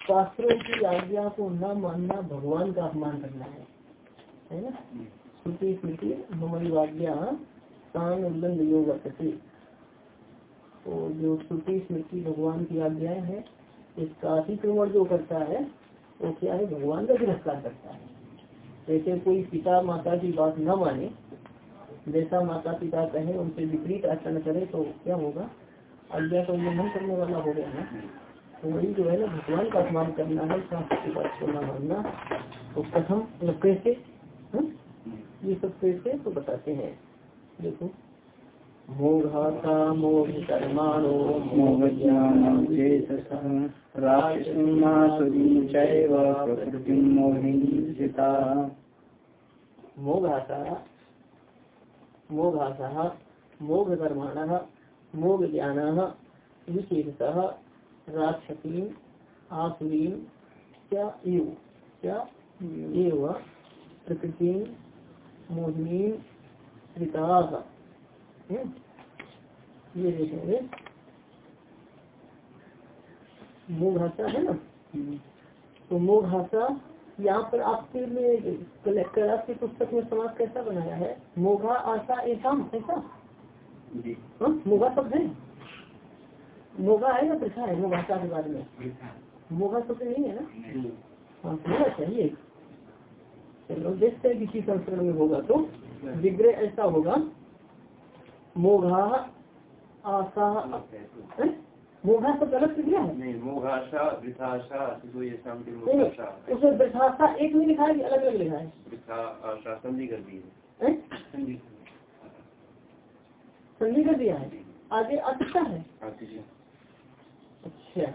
शास्त्रों की आज्ञा को न मानना भगवान का अपमान करना है। है ना श्रुति स्मृति हमारी आज्ञा कान उल्लंघ योग तो जो श्रुति स्मृति भगवान की आज्ञाएँ है इसका अतिक्रमण जो करता है, वो क्या है? भगवान का तिरस्कार करता है। जैसे कोई पिता माता की बात न माने जैसा माता पिता कहे उनसे विपरीत आचरण करे तो क्या होगा? आज्ञा का उल्लंघन करने वाला हो गया ना तो वही जो है ना भगवान का अपमान करना है शास्त्र की बात को न मानना तो प्रथम मतलब कैसे ये सब कैसे तो बताते हैं देखो मोघाता मोघ कर्माणो मोघकर्माणः मोघज्ञानः विशेषतः राक्षसीम् आसुरीं एव प्रकृतिं मोहिनीं श्रिताः ये देखेंगे। मोघासा है ना? तो मोघासा यहाँ पर आपके में कलेक्टर आपकी पुस्तक में समाज कैसा बनाया है? मोघा आशा ऐसा ऐसा मोघा शब्द है। मोघा है ना प्रथा है? मोघाशा के बारे में। मोघा शब्द नहीं है ना? हाँ समझना चाहिए। चलो देखते हैं किसी संस्करण में होगा तो। विग्रह ऐसा होगा मोघा आशा मोघा शब्द अलग विग्रह है? नहीं मोघाशा वृथाशा उसमें वृथाशा एक में लिखा है अलग अलग लिखा है? संधि कर है दिया है आगे अतिशा है? अच्छा।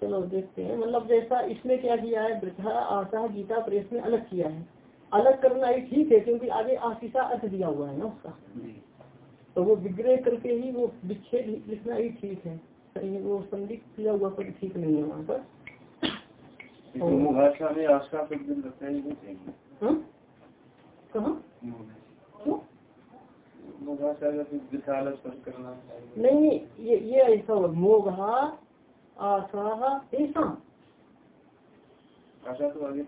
चलो देखते हैं। मतलब जैसा इसमें क्या किया है वृथा आशा गीता प्रेस में अलग किया है। अलग करना ही ठीक है क्योंकि आगे आशीषा अर्थ दिया हुआ है ना उसका। तो वो विग्रह करके ही वो विच्छेद लिखना ही ठीक है। वो संदिग्ध किया हुआ पर ठीक नहीं है वहाँ पर। आशा कहाँ? नहीं ये ये ऐसा हो मोघा आशा ऐसा आशा तो आगे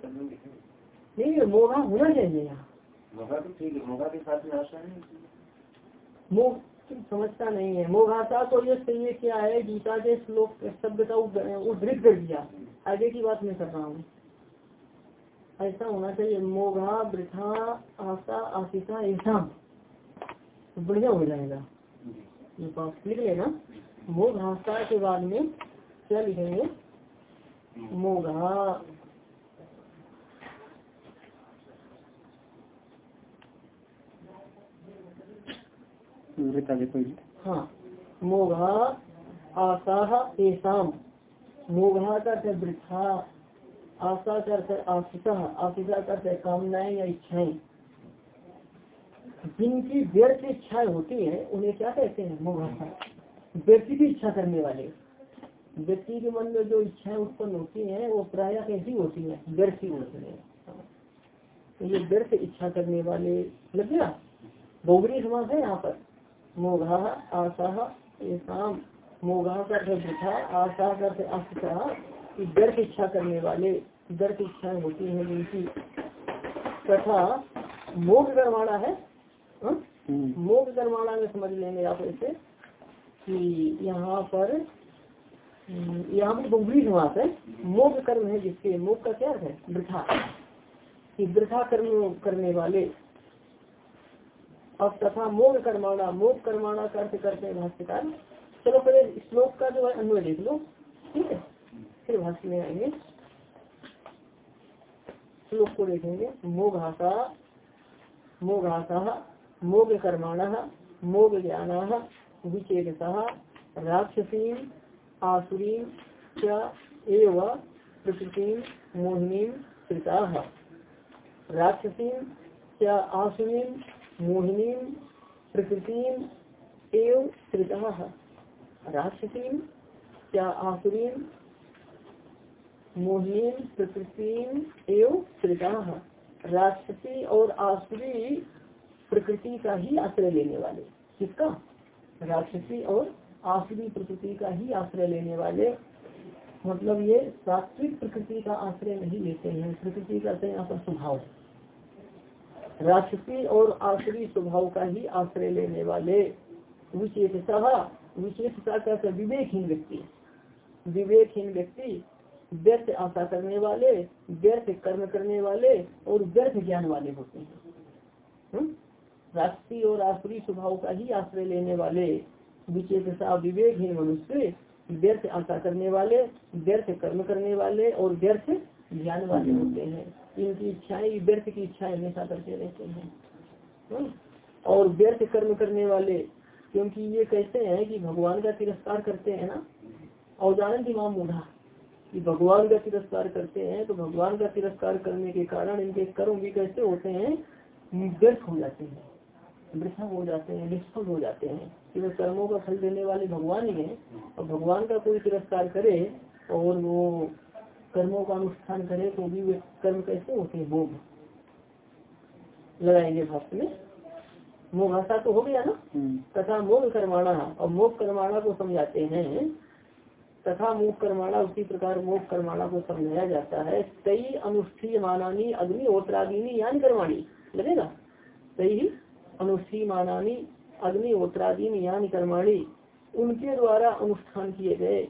नहीं मोघा होना चाहिए यहाँ। मोघा तो ठीक है मोघा के साथ में आशा है। मोह समझता नहीं है। मोघाता तो ये सही क्या है गीता के श्लोक शब्द का उद्धृत कर दिया। आगे की बात मैं कर रहा हूँ। ऐसा होना चाहिए। मोघा वृथा आशा आशिषा ऐसा बढ़िया हो जाएगा। लिख लेना मोघाशा के बाद में क्या लिखेंगे मोघा हाँ। मोघा आशा एसाम। मोघा का वृथा। आशा करते आशिषा। आशिषा करते कामनाएँ या इच्छाएँ। जिनकी व्यर्थ इच्छाएँ होती है, उन्हें क्या कहते हैं? मोघाशा व्यक्ति की इच्छा करने वाले। व्यक्ति के मन में जो इच्छाएँ उत्पन्न होती हैं, वो प्राय कैसी होती है? व्यर्थ ही होती है। तो ये व्यर्थ इच्छा करने वाले लग गया? बहुबरी समाज है यहाँ पर। मोघा, आशा शाम मोघा कर वृथा आशा कर आशा व्यर्थ इच्छा करने वाले व्यर्थ इच्छाएँ होती हैं जिनकी तथा मोग गरमाणा है मोग गरमाणा में समझ लेंगे आप ऐसे कि यहाँ पर यहाँ पर बहुबरी समास है मोग कर्म है जिसके मोग का क्या है? वृथा। कि वृथा कर्म करने वाले। अब तथा मोग कर्माणा मोग कर्माणा करते हैं भाष्यकार। चलो पहले श्लोक का जो है अन्वय देख लो। ठीक है? फिर भाष्य में आएँगे। श्लोक को देखेंगे। मोघासा मोघासा मोग कर्माण मोग ज्ञान विचेत राक्षसी, आसुरी एव प्रकृति, मोहिनी कृता राक्षसी आसुरी, मोहिनी प्रकृति राक्षसी आसुरी, मोहिनी प्रकृति राक्षसी और आसुरी प्रकृति का ही आश्रय लेने वाले। किसका? राक्षसी और आश्री प्रकृति का ही आश्रय लेने वाले। मतलब ये सात्विक प्रकृति का आश्रय नहीं लेते हैं। प्रकृति का यहाँ पर स्वभाव। राक्षसी और आश्री स्वभाव का ही आश्रय लेने वाले। विशेषता विशेषता का विवेकहीन व्यक्ति। विवेकहीन व्यक्ति व्यर्थ आशा करने वाले, व्यर्थ कर्म करने वाले और व्यर्थ ज्ञान वाले होते हैं। हम्म? राष्ट्रीय और आश्री स्वभाव का ही आश्रय लेने वाले विचेषता विवेकहीन मनुष्य। व्यर्थ आशा करने वाले, व्यर्थ कर्म करने वाले और व्यर्थ ज्ञान वाले होते हैं। इनकी इच्छाएँ, व्यर्थ की इच्छाएँ हमेशा करते रहते हैं। हम्म? और व्यर्थ कर्म करने वाले, क्योंकि ये कहते हैं कि भगवान का तिरस्कार करते हैं ना। जानन इमाम मूढ़ा, कि भगवान का तिरस्कार करते हैं तो भगवान का तिरस्कार करने के कारण इनके कर्म भी कैसे होते हैं? व्यर्थ हो जाते हैं। वृथा हो जाते हैं निष्फल हो जाते हैं। कि वे कर्मों का फल देने वाले भगवान ही हैं। और भगवान का कोई तिरस्कार करे और वो कर्मों का अनुष्ठान करे तो भी वे कर्म कैसे होते हैं? भोग। लगाएँगे भक्त में। मोघाषा तो हो गया ना? तथा मोग कर्माणा। और मोग कर्माणा को समझाते हैं। तथा मोग कर्माणा उसी प्रकार मोग कर्माणा को समझाया जाता है। कई अनुष्ठीय मानानी अग्नि ओत्रादिनी यानी कर्माणी। लगेगा? कई अनुष्ठी मानानी अग्नि ओत्रादिनी यानी कर्माणी उनके द्वारा अनुष्ठान किए गए।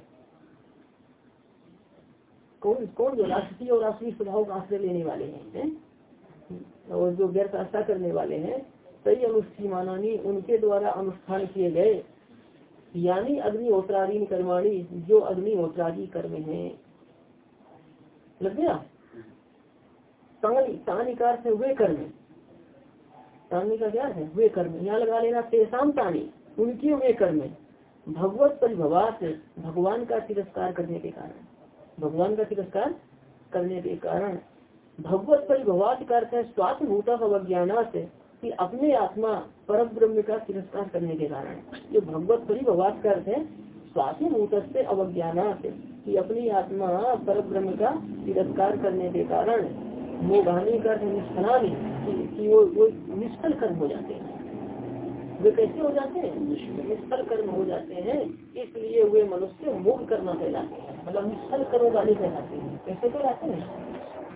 कौन कौन जो राष्ट्रीय और राष्ट्रीय स्वभाव का आश्रय लेने वाले हैं, है? और जो व्यर्थ आस्था करने वाले हैं कई अनुष्ठी मानानी उनके द्वारा अनुष्ठान किए गए। यानी अग्निहोत्रादीन कर्माणी, जो अग्निहोत्रादि कर्म है। लग गया? तानिकार से वे कर्म। तानी का क्या है? वे कर्म। यहाँ लगा लेना तेसाम तानी उनकी वे कर्म भगवत परिभवात भगवान का तिरस्कार करने के कारण। भगवान का तिरस्कार करने के कारण। भगवत परिभवात का अर्थ है अवज्ञाना से कि अपने आत्मा पर ब्रह्म का तिरस्कार करने के कारण। जो भगवत परिभवात का अर्थ है स्वात्म भूत से अवज्ञाना से कि अपनी आत्मा पर ब्रह्म का तिरस्कार करने के कारण। मोघानी का निष्फलानी कि वो वो निष्फल कर्म हो जाते हैं। वे कैसे हो जाते हैं? निष्फल कर्म हो जाते हैं, इसलिए वे मनुष्य मोह करना कहलाते हैं। मतलब निष्फल कर्म वाले कहलाते हैं। कैसे कहलाते हैं?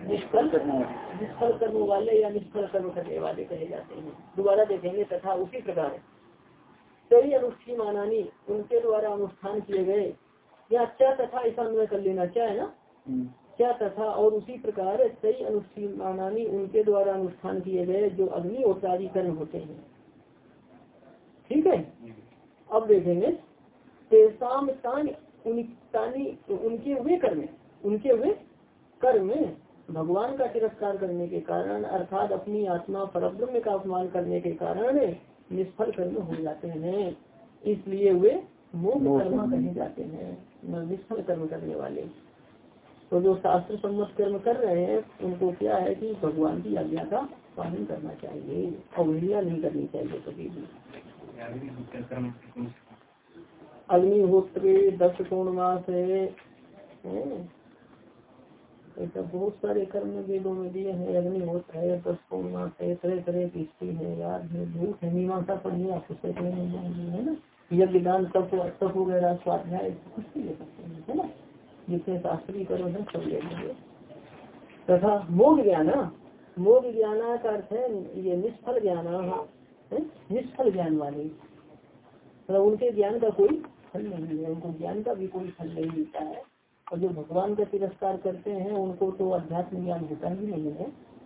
निष्फल निष्फल कर्म वाले या निष्फल कर्म करने वाले कहे जाते हैं। दोबारा देखेंगे तथा उसी प्रकार कई अनुष्ठी मानानी, उनके द्वारा अनुष्ठान किए गए। या क्या तथा ऐसा अन्वय कर लेना? क्या है ना? क्या तथा और उसी प्रकार कई अनुष्ठी मानानी उनके द्वारा अनुष्ठान किए गए जो अग्नि और कर्म होते हैं। ठीक है? अब देखेंगे। तेसाम तानी उनके हुए कर्म। उनके हुए कर्म। भगवान का तिरस्कार करने के कारण अर्थात अपनी आत्मा परब्रह्म का अपमान करने के कारण निष्फल कर्म हो जाते हैं। इसलिए वे मोह कर्म कहे जाते हैं। निष्फल कर्म करने वाले। तो जो शास्त्र सम्मत कर्म कर रहे हैं, उनको क्या है कि भगवान की आज्ञा का पालन करना चाहिए अवहेलना नहीं करनी चाहिए कभी भी। अग्निहोत्र दस पूर्णमास है ऐसा बहुत सारे कर्म वेदों में दिए हैं। अग्निहोत्र है दस पूर्णमास है तरह तरह की स्त्री है याद है झूठ है, मीमांसा पढ़िए आप पुस्तक है ना? यज्ञ दान, तप तप वगैरह, स्वाध्याय, कुछ ले सकते है ना? जितने शास्त्रीय कर्म है सब ले लेंगे तथा मोग ज्ञान मोग ज्ञान का अर्थ है ये निष्फल ज्ञान निष्फल ज्ञान वाले। मतलब उनके ज्ञान का कोई फल नहीं है, उनको ज्ञान का भी कोई फल नहीं मिलता है। और जो भगवान का तिरस्कार करते हैं, उनको तो अध्यात्म ज्ञान होता ही नहीं है।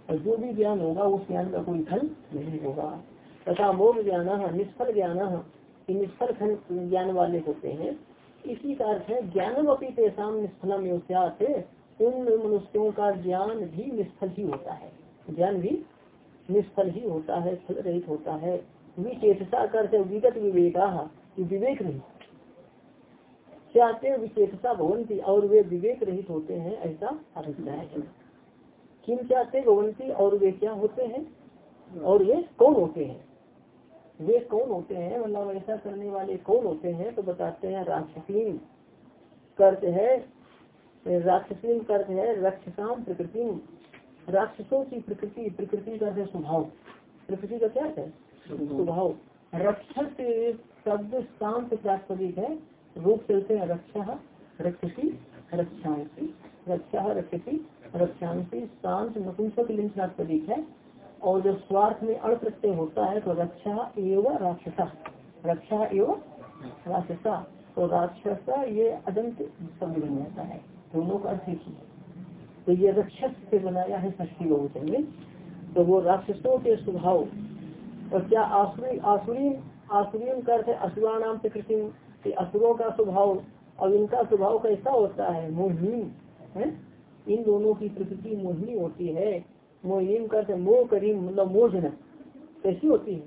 और जो भी ज्ञान होगा, उस ज्ञान का कोई फल नहीं होगा। तथा मोह ज्ञान, निष्फल ज्ञान निष्फल ज्ञान वाले होते हैं। इसी का अर्थ है ज्ञानम अपनी तेसाम निष्फलम उन मनुष्यों का ज्ञान भी निष्फल ही होता है। ज्ञान भी निष्फल ही होता है फल रहित होता है। विचेषता करते विगत विवेका विवेक नहीं चाहते विशेषता भवंती और वे विवेक रहित होते हैं, ऐसा अभिप्राय है। किम चाहते भवंती और वे क्या होते हैं? और वे कौन होते हैं? वे कौन होते हैं? मतलब ऐसा करने वाले कौन होते हैं? तो बताते हैं राक्षसीन कर्त है राक्षसीन कर्त है रक्षसाम प्रकृति। राक्षसों की प्रकृति प्रकृति का है स्वभाव। प्रकृति का क्या है? स्वभाव। रक्षक शब्द शांत प्रास्पदिक है। रूप चलते हैं रक्षा रक्षसी रक्षांसी रक्षा रक्षसी रक्षांसी शांत नपुंसक लिंग प्रास्पदिक है। और जब स्वार्थ में अण प्रत्यय होता है तो रक्षा एवं राक्षसा। रक्षा एवं राक्षसा। तो राक्षसा, ये अदंत शब्द बन जाता है। दोनों का अर्थ ही तो ये रक्षस से बनाया है षष्ठी बहुवचन में तो वो राक्षसों के स्वभाव, और क्या आसुरी आसुरी आसुरी का अर्थ है असुरा नाम से कृषि असुरों का स्वभाव और इनका स्वभाव कैसा होता है? मोहिनी, है? इन दोनों की प्रकृति मोहिनी होती है। मोहिनी का अर्थ मोह करीम मतलब मोहजनक। कैसी होती है?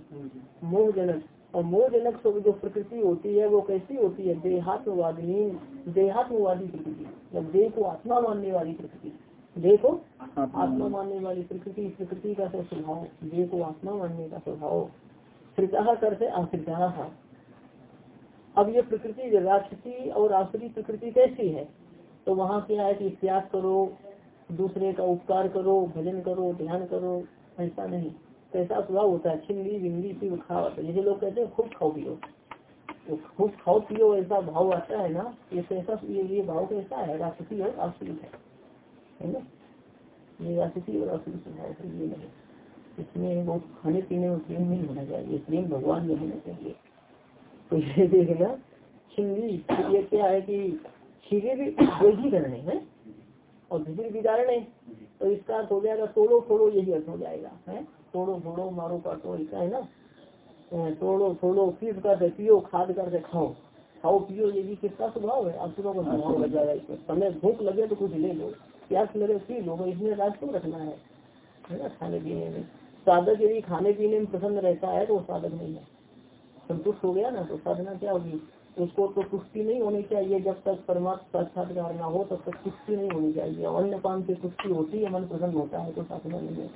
मोहजनक। और मोहजनक जो प्रकृति होती है वो कैसी होती है? देहात्मवादी देहात्मवादी प्रकृति। मतलब देह को आत्मा मानने वाली प्रकृति। देखो आत्मा मानने वाली। प्रकृति। प्रकृति का तो स्वभाव देह को आत्मा मानने का स्वभाव। श्रिता करते आश्रिता अब ये प्रकृति राष्ट्रीय और आश्री प्रकृति कैसी है? तो वहाँ क्या है कि त्याग करो दूसरे का उपकार करो भजन करो ध्यान करो ऐसा नहीं। कैसा स्वभाव होता है छिंदी बिंदी पी खाओ। जैसे लोग कहते हैं खूब खाओ पियो। तो खूब खाओ पियो ऐसा भाव आता है ना ये कैसा ये, ये भाव कैसा है? राक्षसी और आश्रित है। ना? ये राशि और असुर स्वभाव है ये नहीं। इसमें बहुत खाने पीने में प्रेम नहीं होना चाहिए। प्रेम भगवान में होना चाहिए। तो ये देखना छिंदी ये क्या है कि छीरे भी वही करने हैं। और भिजिर बिगाड़ने तो इसका अर्थ हो जाएगा तोड़ो फोड़ो यही अर्थ हो जाएगा है? तोड़ो फोड़ो मारो काटो ऐसा है ना? तोड़ो फोड़ो फिर कर पियो खाद कर खाओ। खाओ पियो ये भी किसका स्वभाव है? असुरों का स्वभाव लग जाएगा इसमें। समय भूख लगे तो कुछ ले लो प्यास लगे पी लो इसमें राज क्यों रखना है? है ना खाने पीने में। साधक यदि खाने पीने में प्रसन्न रहता है तो साधक नहीं है। संतुष्ट हो गया ना तो साधना क्या होगी? उसको तो तुष्टि नहीं होनी चाहिए। जब तक परमात्मा साक्षात्कार ना हो, तब तक तुष्टि नहीं होनी चाहिए। अन्य पान से तुष्टि होती है, मन प्रसन्न होता है तो साधना नहीं है।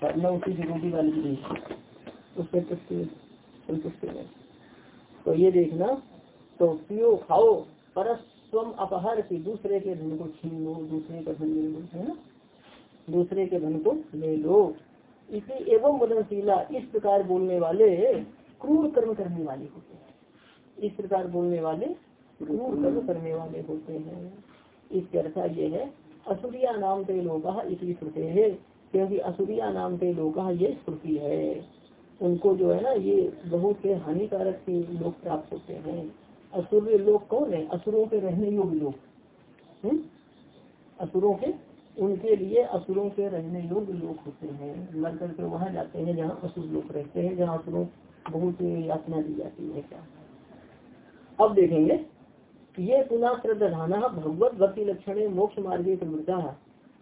साधना उसी ज़रूरी वाली चीज़ उससे तुष्टि संतुष्टि नहीं। तो ये देखना तो पियो खाओ, परस स्वम अपहर की दूसरे के धन को छीन लो, दूसरे का धन ले लो, है ना? दूसरे के धन को ले लो। इसी एवं वदनशीला इस प्रकार बोलने वाले क्रूर कर्म करने वाले होते हैं। इस प्रकार बोलने वाले कर्म करने वाले होते हैं। इस चर्चा ये है, असुरिया नाम के लोग इसी श्रुते है, क्योंकि असुरिया नाम के लोग ये श्रुति है। उनको जो है ना, ये बहुत से हानिकारक लोग प्राप्त होते हैं। असुर लोग कौन है? असुरों के रहने योग्य लोग। हम्म? असुरों के, उनके लिए असुरों के रहने योग्य लोग होते हैं। मर करके वहाँ जाते हैं, जहाँ असुर लोग रहते हैं, जहाँ असुरों बहुत यातना दी जाती है क्या? अब देखेंगे ये पुनः श्रद्धाना भगवत भक्ति लक्षण मोक्ष मार्ग प्रवृत्ता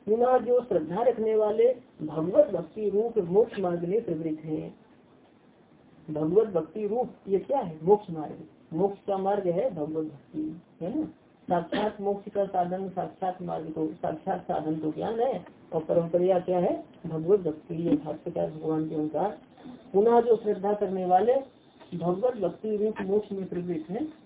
पुनः जो श्रद्धा रखने वाले भगवत भक्ति रूप, मोक्ष मार्ग में प्रवृत्त है। भगवत भक्ति रूप, ये क्या है? मोक्ष मार्ग। मोक्ष का मार्ग है भगवत भक्ति, है ना? साक्षात मोक्ष का साधन, साक्षात मार्ग तो साक्षात साधन तो ज्ञान है? और परंपरा क्या है? भगवत भक्ति ये भाष्यकार भगवान के अनुसार। पुनः जो श्रद्धा करने वाले भगवत भक्ति रूप, मोक्ष में प्रवृत्त है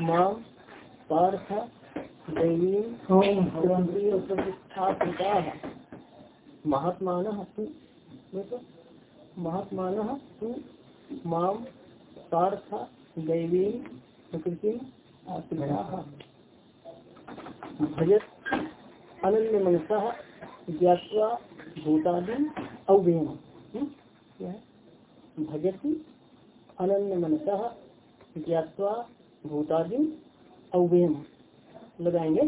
माँ पार्थ दैवी महात्मान तू महात्मान तू माम पार्थ दैवी प्रकृति भजत अनन्य मनसा ज्ञावा भूतादि अव्ययम हम्म? भजती अनन्य मनसा ज्ञावा भूतादि अव्ययम लगाएँगे।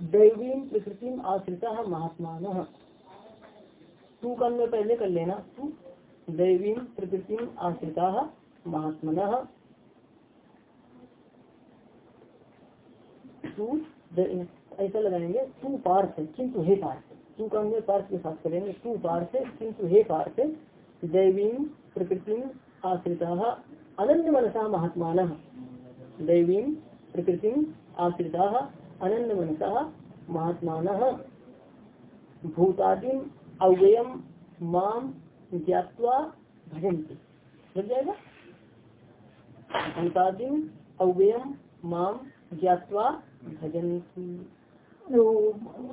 दैवी प्रकृति आश्रिता महात्मा तू कल में पहले कर लेना। तू दैवी प्रकृति आश्रिता महात्मन। तू ऐसा लगाएँगे। तू पार्थ किंतु हे पार्थ। तू का में पार्थ के साथ करेंगे। तू पार्थ किंतु हे पार्थ दैवी प्रकृति आश्रिता अनन्य मनसा महात्मा दैवी प्रकृति आश्रिता अनन्य मनसा महात्मा भूतादिम अव्ययम माम ज्ञावा भजंती लग जाएगा? भूतादिम अव्ययम माम ज्ञावा भजंती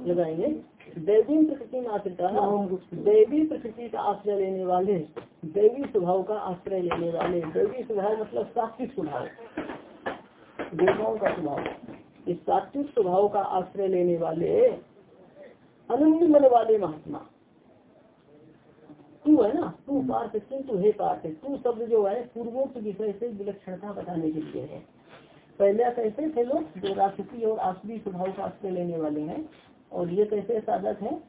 लगाएँगे। दैवी प्रकृति में आश्रिता दैवी प्रकृति का आश्रय लेने वाले दैवी स्वभाव का आश्रय लेने वाले। दैवी स्वभाव मतलब सात्विक स्वभाव। देवताओं का स्वभाव। इस सात्विक स्वभाव का आश्रय लेने वाले अनन्य मन वाले महात्मा। तू है ना? तू पार्थ किंतु हे पार्थ तू शब्द जो है पूर्वोक्त विषय से विलक्षणता बताने के लिए है। पहले कैसे थे लोग जो राष्ट्रीय और आसुरी स्वभाव का आश्रय लेने वाले हैं। और ये कैसे साधक है?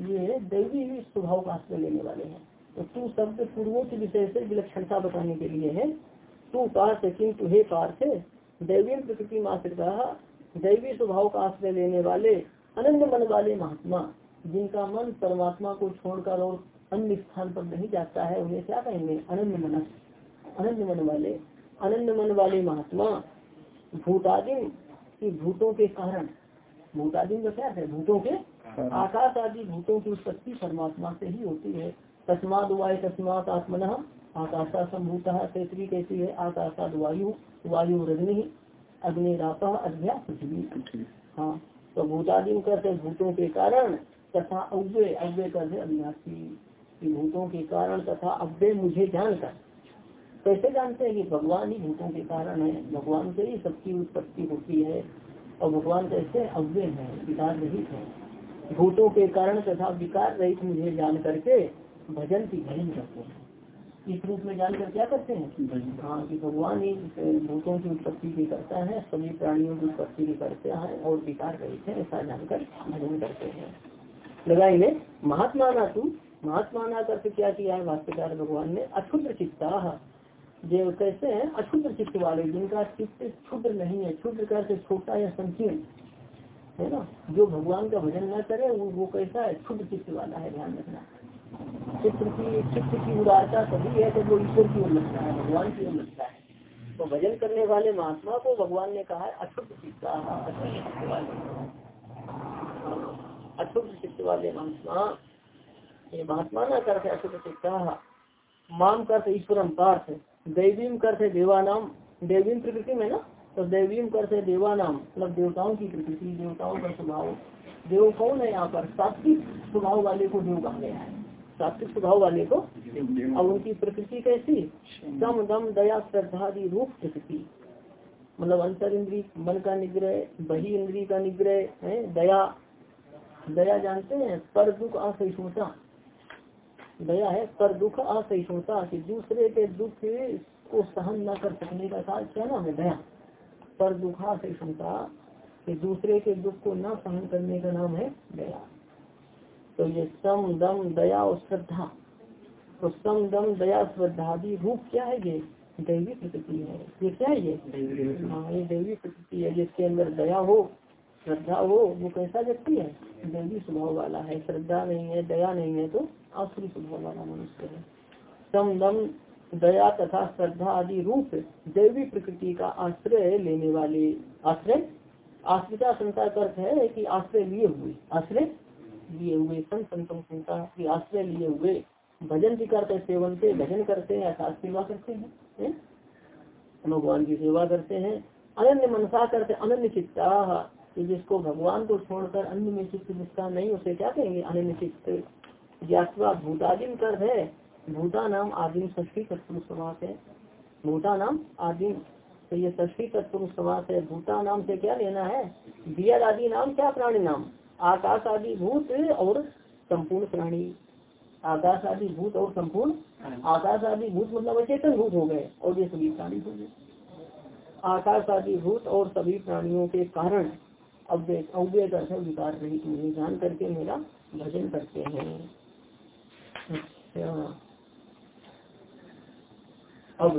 ये दैवी स्वभाव का आश्रय लेने वाले हैं। तो तू शब्द पूर्वोक्त विषय से विलक्षणता बताने के लिए है। तू पार्थ किंतु हे पार्थ दैवी प्रकृति मात्र दैवी स्वभाव का आश्रय लेने वाले, अनंत मन वाले महात्मा, जिनका मन परमात्मा को छोड़कर और अन्य स्थान पर नहीं जाता है, उन्हें क्या कहेंगे? अनंत मन। अनंत मन वाले, अनंत मन वाले महात्मा, भूतादिन की भूतों के कारण भूतादिन का क्या है? भूतों के आकाश आदि भूतों की उत्पत्ति परमात्मा से ही होती है। तस्माद वायु तस्मात आत्मन। आकाशा संभूत तैतरी कैसी है? आकाशाद वायु वायु रग्नि अग्नि रापा अध्या पृथ्वी। हाँ तो भूतादिन करते भूतों के कारण तथा अव्य अव्य करते अविनाशी भूतों के कारण तथा अव्य मुझे जानकर। कैसे जानते हैं कि भगवान ही भूतों के कारण है? भगवान से ही सबकी उत्पत्ति होती है। और भगवान कैसे अव्य है विकार रहित है। भूतों के कारण तथा विकार रहित मुझे जान करके भजन की भजन करते हैं। इस रूप में जानकर क्या करते हैं? हाँ कि भगवान ही भूतों की उत्पत्ति भी करता है सभी प्राणियों की उत्पत्ति भी करते हैं और विकार रहित है ऐसा जानकर भजन करते हैं। लगाएँगे महात्मा ना तू महात्मा ना करके क्या किया है? भाष्यकार भगवान ने अक्षुद्र चित्ता जो कैसे हैं? अक्षुद्र चित्त वाले जिनका चित्त क्षुद्र नहीं है क्षुद्र करके छोटा या संकीर्ण है ना? जो भगवान का भजन न करे वो, वो कैसा है? क्षुद्र चित्त वाला है ध्यान रखना। चित्र की चित्र की उदारता सभी है तो वो ईश्वर की ओर लगता है भगवान की ओर लगता है। तो भजन करने वाले महात्मा को भगवान ने कहा है अक्षुद्ध चित्त वाले। अक्षुद्ध चित्त वाले महात्मा ये महात्मा ना करते अक्षुद्ध चित्ता माम करते ईश्वरम पार्थ दैवीम करते देवानाम देवीम प्रकृति में ना तो दैवीम करते देवानाम मतलब देवताओं की प्रकृति, देवताओं का स्वभाव। देव कौन है यहाँ पर? सात्विक स्वभाव वाले को देव कहा गया है। सात्विक स्वभाव वाले को अब उनकी प्रकृति कैसी? दम दम, दया, श्रद्धादि रूप प्रकृति। मतलब अंतर इंद्री, मन का निग्रह, बही इंद्री का निग्रह, है, दया। दया जानते हैं? पर दुख असहिष्णुता दया है पर दुख असहिष्णुता कि दूसरे के दुख को सहन न कर सकने का साथ क्या नाम है दया? पर दुख असहिष्णुता कि दूसरे के दुख को न सहन करने का नाम है दया। तो ये सम दम दया और श्रद्धा तो सम दम दया श्रद्धा आदि रूप क्या है ये? दैवी प्रकृति है। ये क्या है ये? हाँ ये दैवी प्रकृति है जिसके अंदर दया हो श्रद्धा हो वो कैसा व्यक्ति है? दैवी स्वभाव वाला है, श्रद्धा नहीं है, दया नहीं है तो आसुरी स्वभाव वाला मनुष्य है। सम दम दया तथा श्रद्धा आदि रूप दैवी प्रकृति का आश्रय लेने वाले, आश्रय? आश्रिता संता अर्थ है कि आश्रय लिए हुए। आश्रय लिए हुए संत संतों संता की आश्रय लिए हुए। भजन भी करते, सेवन से भजन करते हैं, अर्थात सेवा करते हैं? भगवान की सेवा करते हैं। अनन्य मनसा करते, अनन्य चित्ता कि जिसको भगवान को छोड़कर अन्य में चित्त नहीं, उसे क्या कहेंगे? अनन्य चित्त ज्ञातवा भूतादिम कर है। भूता नाम आदिम षष्ठी तत्पुरुष समास है। भूता नाम आदिम तो ये षष्ठी तत्पुरुष समास है। भूता नाम से क्या लेना है? दिया आदि नाम क्या प्राणी नाम? आकाश आदि भूत और संपूर्ण प्राणी। आकाश आदि भूत और संपूर्ण आकाश आदि भूत मतलब अचेतन भूत हो गए, और ये सभी प्राणी हो गए। आकाश आदि भूत और सभी प्राणियों के कारण अव्यय अव्यय विकार रहित मुझे जान करके मेरा भजन करते हैं। अच्छा। अब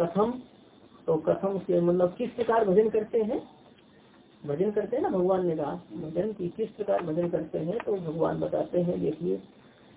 कथम तो कथम से मतलब किस प्रकार भजन करते हैं? भजन करते हैं ना, भगवान ने कहा, भजन की किस प्रकार भजन करते हैं? तो भगवान बताते हैं, देखिए।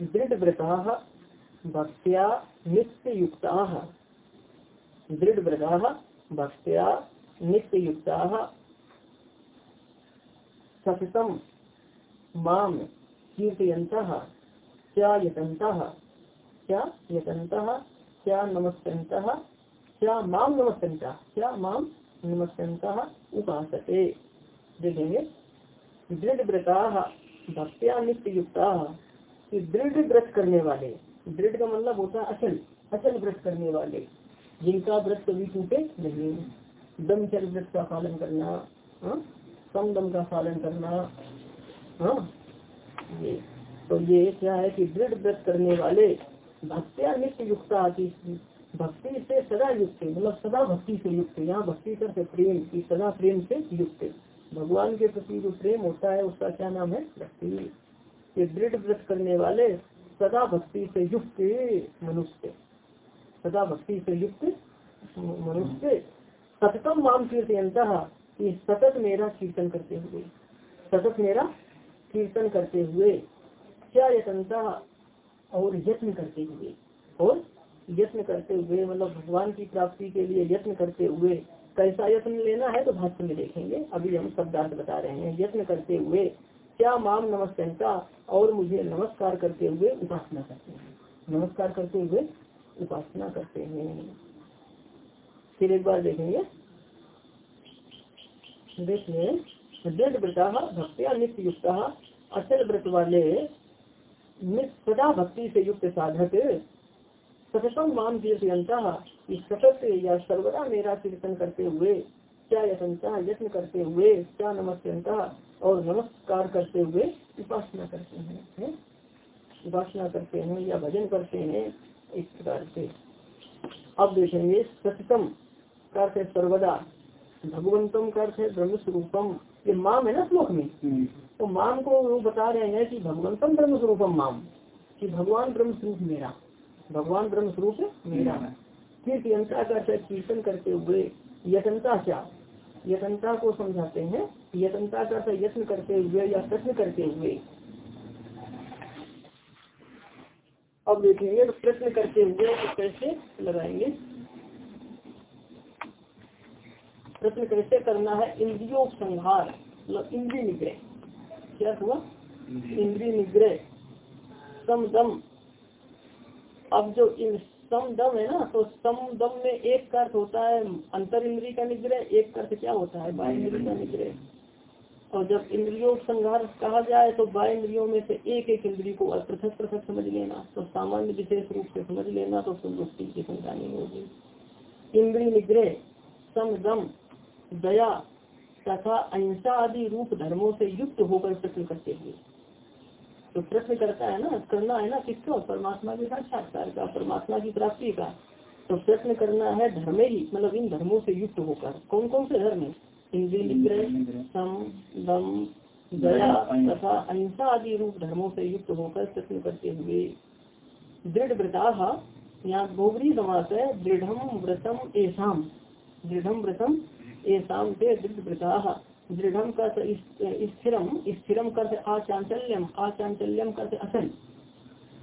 दृढ़व्रता भक्त्या नित्ययुक्ता। दृढ़व्रता भक्त्या नित्ययुक्ता। सततम माम कीर्तयंत क्या यतंत क्या यतंत क्या नमस्यंत क्या माम नमस्यंत क्या माम नमस्यंत उपासते। देखेंगे दृढ़ व्रता भक्त्या नित्य युक्ता कि दृढ़ व्रत करने वाले, दृढ़ का मतलब होता है अचल अचल व्रत करने वाले, जिनका व्रत कभी टूटे नहीं। दम चल व्रत का पालन करना हाँ? कम दम का पालन करना हाँ ये। तो ये क्या है कि दृढ़ व्रत करने वाले भक्तिया नित्य युक्ता की, भक्ति से सदा युक्त मतलब सदा भक्ति से युक्त, यहाँ भक्ति करते प्रेम, की सदा प्रेम से युक्त। भगवान के प्रति जो प्रेम होता है, उसका क्या नाम है? भक्ति। ये दृढ़ व्रत करने वाले सदा भक्ति से युक्त मनुष्य। सदा भक्ति से युक्त मनुष्य। सततम माम कीर्तयंत कि सतत मेरा कीर्तन करते हुए, सतत मेरा कीर्तन करते हुए क्या यतनता और यत्न करते हुए, और यत्न करते हुए मतलब भगवान की प्राप्ति के लिए यत्न करते हुए, कैसा यत्न लेना है तो भाष्य में देखेंगे। अभी हम शब्दार्थ बता रहे हैं, यत्न करते हुए क्या माम नमस्कता और मुझे नमस्कार करते हुए उपासना करते हैं। नमस्कार करते हुए उपासना करते हैं। फिर एक बार देखेंगे। देखिए, दृढ़ व्रता भक्तिया नित्य युक्त अचल व्रत वाले सदा भक्ति से युक्त साधक सततम मान कीर्तनता सतत या सर्वदा मेरा कीर्तन करते हुए, क्या यत्न करते हुए, क्या नमस्यंता और नमस्कार करते हुए उपासना करते हैं है? उपासना करते हैं या भजन करते हैं इस प्रकार से। अब देखेंगे सततम कर सर्वदा भगवंतम कर ब्रह्म स्वरूपम ये माम है ना श्लोक में? तो माम को वो बता रहे हैं कि भगवंतम ब्रह्म स्वरूपम माम कि भगवान ब्रह्म स्वरूप मेरा भगवान ब्रह्म स्वरूप मेरा कीर्तनता का कीर्तन करते हुए यतनता क्या? यतनता को समझाते हैं यतनता का यत्न करते हुए या प्रश्न करते हुए। अब देखेंगे तो प्रश्न करते हुए तो कैसे लगाएँगे? प्रश्न कैसे करना है? इंद्रियों संहार मतलब इंद्रिय निग्रह क्या हुआ? इंद्रिय। निग्रह समदम। अब जो सम दम है ना तो समदम में एक अर्थ होता है अंतर इंद्री का निग्रह एक अर्थ क्या होता है? बाह्य इंद्री का निग्रह। और जब इंद्रियों संघार कहा जाए तो बाह्य इंद्रियों में से एक एक इंद्री को पृथक पृथक समझ लेना तो सामान्य विशेष रूप से समझ लेना तो संतुष्टि की संख्या नहीं होगी। इंद्री निग्रह सम दम दया तथा अहिंसा आदि रूप धर्मों से युक्त होकर प्रश्न करते हुए तो प्रश्न करता है ना, करना है ना किसको? परमात्मा के साक्षात्कार का, परमात्मा की प्राप्ति का। तो प्रश्न करना है धर्म ही मतलब इन धर्मों से युक्त होकर। कौन कौन से धर्म तथा अहिंसा आदि रूप धर्मों से युक्त होकर प्रश्न करते हुए दृढ़ व्रता यहाँ गोबरी समास है, दृढ़ व्रतम एसाम दृढ़ व्रतम एसाम से दृढ़ व्रता दृढ़ कर स्थिरम स्थिरम कर आचांचल्यम आचांचल्यम कर अचल।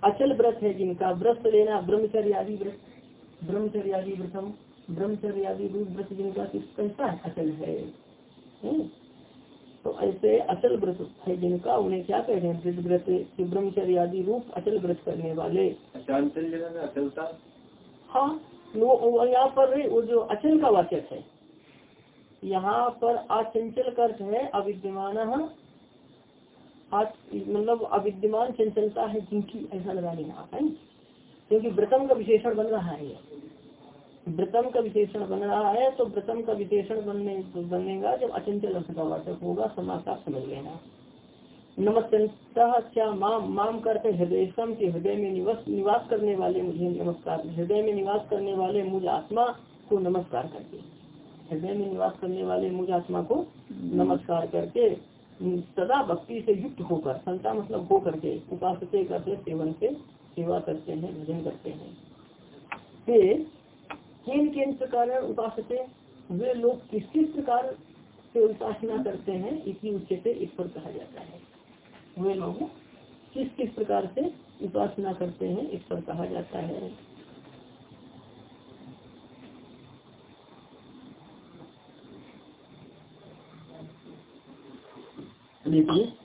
अचल व्रत है जिनका, व्रत लेना ब्रह्मचर्य आदि व्रत ब्रह्मचर्य आदि व्रतम। ब्रह्मचर्य आदि व्रत जिनका कैसा अचल है। तो ऐसे अचल व्रत है जिनका उन्हें क्या कह रहे हैं व्रत ब्रह्मचर्य आदि रूप अचल व्रत करने वाले। अचलता? हाँ वो यहाँ पर वो जो अचल का वाचक है। यहाँ पर अचंचल का अर्थ है अविद्यमान। मतलब अविद्यमान चंचलता है जिनकी ऐसा लगा लेना है। क्योंकि व्रतम का विशेषण बन रहा है। व्रतम का विशेषण बन रहा है तो व्रतम का विशेषण बनने, बनेगा जब अचंचल अर्थ का वाचक होगा समाचार समझ लेना। नमस्कार माम माम करते हृदय के हृदय में निवास निवास करने वाले मुझे नमस्कार, हृदय में निवास करने वाले मुझ आत्मा को नमस्कार करके, हृदय में निवास करने वाले मुझ आत्मा को नमस्कार करके, सदा भक्ति से युक्त होकर, संता मतलब हो करके उपास करते सेवन से सेवा करते हैं, भजन करते हैं। किन किन प्रकार उपास वे लोग किस किस प्रकार से उपासना करते हैं इसी उच्च से इस पर कहा जाता है। वे लोग किस किस प्रकार से उपासना करते हैं, इस पर कहा जाता है। देखिए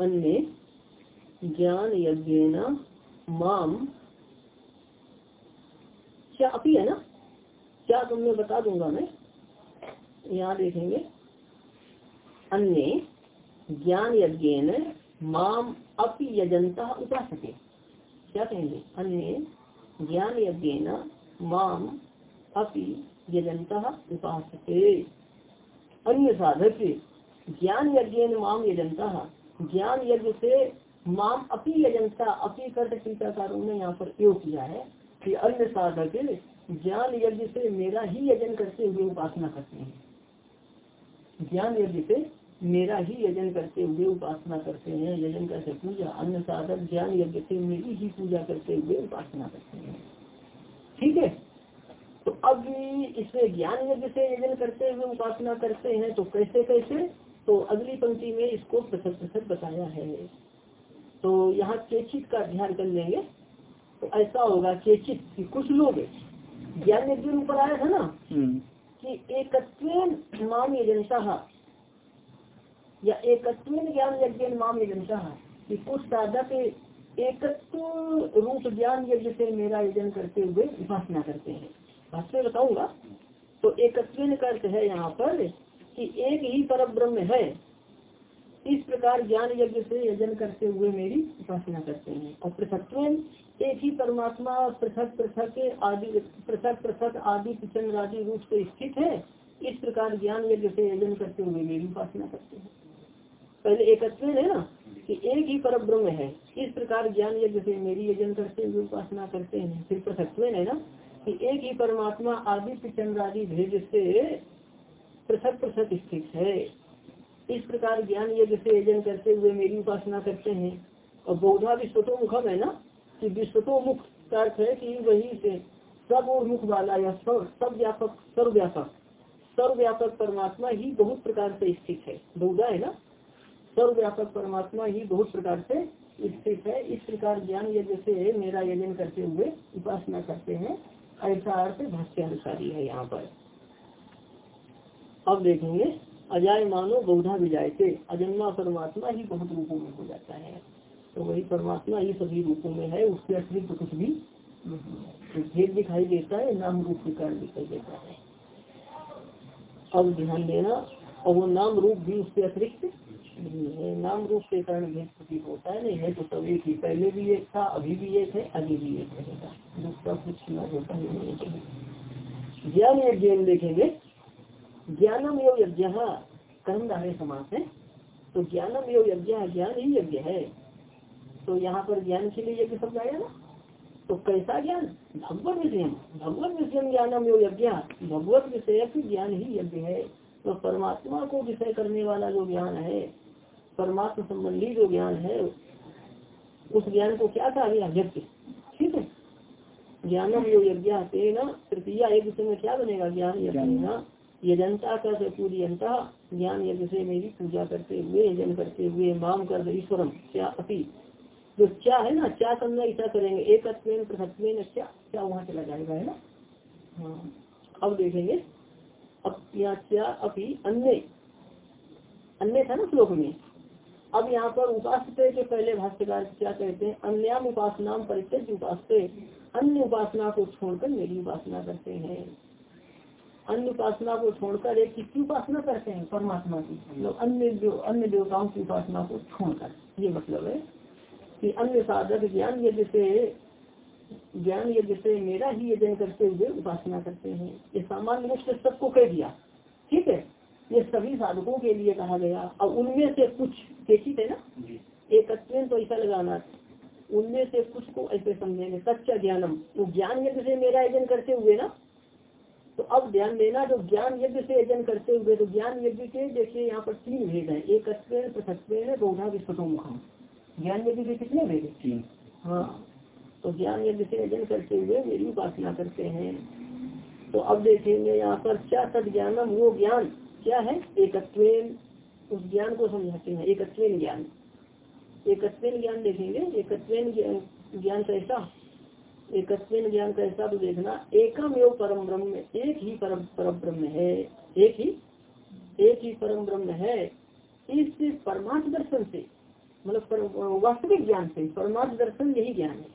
अन्य ज्ञान यज्ञ माम क्या अभी है ना? क्या तुमने बता दूँगा मैं? यहाँ देखेंगे। अन्य ज्ञान यज्ञ माम अपि यजंता उपासके क्या कहेंगे? अन्य ज्ञान यज्ञ माम अपि यजंता उपासके अन्य साधक ज्ञान यज्ञ माम यजंता ज्ञान यज्ञ से माम अपी यजंता अपि कर्त टीकाकारों ने यहाँ पर योग किया है कि अन्य साधक ज्ञान यज्ञ से मेरा ही यजन करते हुए उपासना करते हैं। ज्ञान यज्ञ से मेरा ही यजन करते हुए उपासना करते हैं, यजन करते पूजा। अन्य साधक ज्ञान यज्ञ से मेरी ही पूजा करते हुए उपासना करते हैं। ठीक है? तो अब इसमें ज्ञान यज्ञ से यजन करते हुए उपासना करते हैं तो कैसे कैसे तो अगली पंक्ति में इसको पृथक पृथक बताया है। तो यहाँ चेचित का ध्यान कर लेंगे। तो ऐसा होगा चेचित कि कुछ लोग ज्ञान यज्ञ ऊपर आया था ना हम्म। कि एक माम यजनता या एकत्व ज्ञान यज्ञ माम यजनता कि कुछ साधक एकत्व रूप ज्ञान यज्ञ से मेरा यजन करते हुए उपासना करते हैं। भाष्य बताऊँगा। तो एकत्व का अर्थ है यहाँ पर कि एक ही पर ब्रह्म है। इस प्रकार ज्ञान यज्ञ से यजन करते हुए मेरी उपासना करते हैं। और पृथक एक ही परमात्मा पृथक पृथक आदि, पृथक पृथक आदि चंद्र आदि रूप से स्थित है। इस प्रकार ज्ञान यज्ञ से यजन करते हुए मेरी उपासना करते हैं। पहले एकत्व है ना कि एक ही पर ब्रह्म है। इस प्रकार ज्ञान यज्ञ से मेरी यजन करते हुए उपासना करते हैं। फिर पृथक है ना कि एक ही परमात्मा आदि चंद्र आदि भेद से पृथक पृथक स्थित है। इस प्रकार ज्ञान यज्ञ से यजन करते हुए मेरी उपासना करते हैं। और बौद्धा विश्वतो मुखम है ना? कि विश्वतो मुख का अर्थ है कि वही से सब और मुख वाला या सब सब व्यापक सर्वव्यापक सर्वव्यापक परमात्मा ही बहुत प्रकार से स्थित है। बौद्धा है ना? सर्वव्यापक परमात्मा ही बहुत प्रकार से स्थित है। इस प्रकार ज्ञान यज्ञ से मेरा यजन करते हुए उपासना करते हैं। ऐसा अर्थ भाष्य अनुसारी है यहाँ पर। अब देखेंगे, अजाय मानो बहुधा विजाय से अजन्मा परमात्मा ही बहुत रूपों में हो जाता है। तो वही परमात्मा ही सभी रूपों में है, उसके अतिरिक्त कुछ भी भेद दिखाई देता है, नाम रूप के कारण दिखाई देता है। अब ध्यान देना, और वो नाम रूप भी उसके अतिरिक्त नहीं है। नाम रूप के कारण भेद प्रतीत होता है, नहीं है तो सब एक ही, पहले भी एक था, अभी भी एक है अभी भी एक रहेगा। दूसरा कुछ न होता ही नहीं ज्ञान एक ज्ञान देखेंगे ज्ञानम एवं यज्ञ। कर्म धारे समास। है तो ज्ञानम एवं यज्ञ ज्ञान ही यज्ञ है। तो यहाँ पर ज्ञान के लिए यज्ञ शब्द आया ना? तो कैसा ज्ञान? भगवत विषय भगवत विषय ज्ञानम एवं यज्ञ। भगवत विषय ज्ञान ही यज्ञ है। तो परमात्मा को विषय करने वाला जो ज्ञान है परमात्मा संबंधी जो ज्ञान है उस ज्ञान को क्या कहा गया? यज्ञ। ठीक है? ज्ञानम यो यज्ञ तेना तृतीया एक विषय में क्या बनेगा? ज्ञान यज्ञ यजनता कर पूजनता ज्ञान यज्ञ से मेरी पूजा करते हुए, यजन करते हुए, माम कर ईश्वरम, क्या अति? जो क्या है ना, क्या समझना ऐसा करेंगे? एक पृथक क्या? क्या वहाँ चला जाएगा, है ना? हाँ। अब देखेंगे। अब क्या क्या अभी अन्य। अन्य था ना श्लोक में। अब यहाँ पर उपासते के पहले भाष्यकार क्या कहते हैं? अन्याम उपासना परित्यज उपासते। अन्य उपासना को छोड़कर मेरी उपासना करते हैं। अन्य उपासना को छोड़कर एक किसकी उपासना करते हैं? परमात्मा की। मतलब अन्य जो अन्य देवताओं की उपासना को छोड़कर। ये मतलब है कि अन्य साधक ज्ञान यज्ञ से ज्ञान यज्ञ से मेरा ही यजन करते हुए उपासना करते हैं। ये सामान्य रूप से सबको कह दिया। ठीक है? ये सभी साधकों के लिए कहा गया। और उनमें से कुछ केचित है ना एक तो ऐसा लगाना उनमें से कुछ को ऐसे समझेंगे। सच्चा ज्ञानम। वो ज्ञान यज्ञ से मेरा यजन करते हुए ना तो अब ध्यान देना जो ज्ञान यज्ञ से यजन करते हुए तो ज्ञान यज्ञ के देखिए यहाँ पर तीन भेद है। एक पृथक बहुधा, विश्वतोमुखम। ज्ञान यज्ञ के कितने भेद है? हाँ। तो ज्ञान यज्ञ से यजन करते हुए मेरी उपासना करते हैं। तो अब देखेंगे यहाँ पर क्या सद ज्ञानम वो ज्ञान क्या है? एकत्व उस ज्ञान को समझाते हैं। एकत्व ज्ञान। एकत्व ज्ञान देखेंगे। एकत्व ज्ञान कैसा? एकत्व ज्ञान कैसा तो देखना, एकम एवं परम ब्रह्म, एक ही परम परम ब्रह्म है, एक ही एक ही परम ब्रह्म है। इस परमार्थ दर्शन से मतलब वास्तविक ज्ञान से, परमार्थ दर्शन यही ज्ञान है।